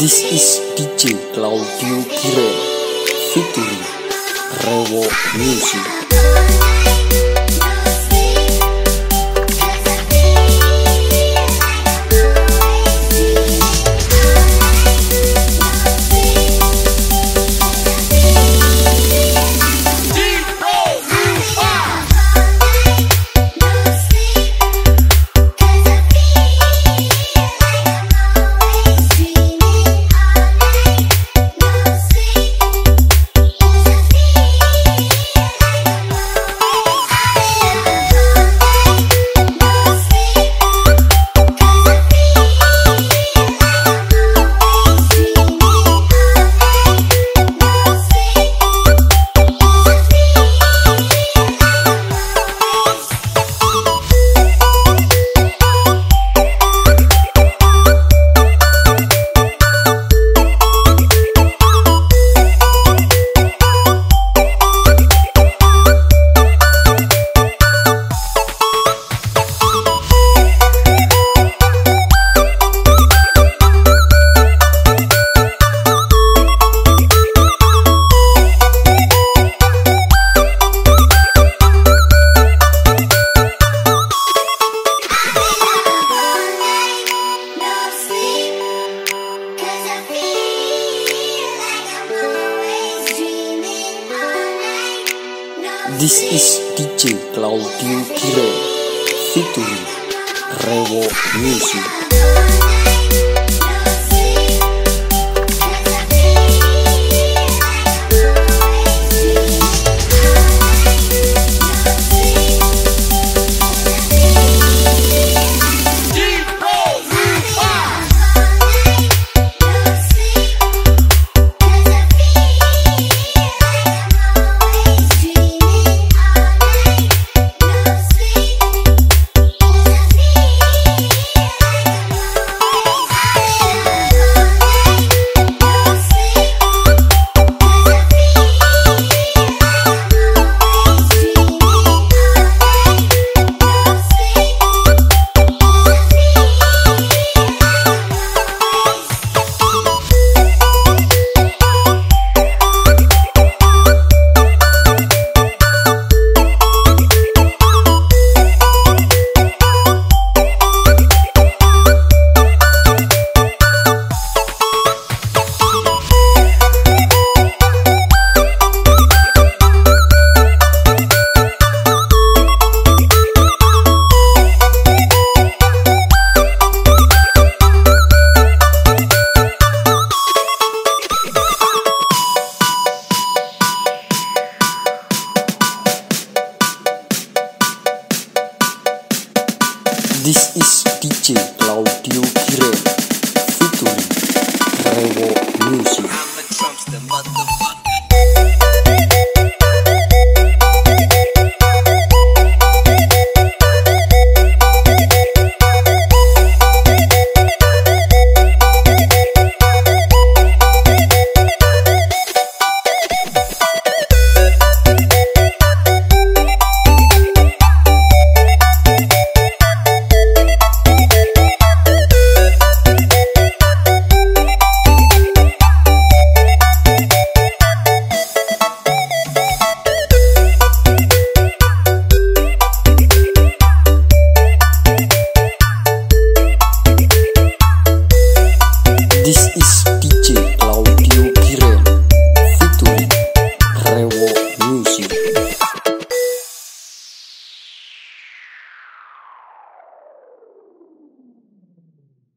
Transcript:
This is DJ Claudio Kiren featuring Rewo Music. This is DJ Claudio Kiren featuring Rewo Music. this is teaching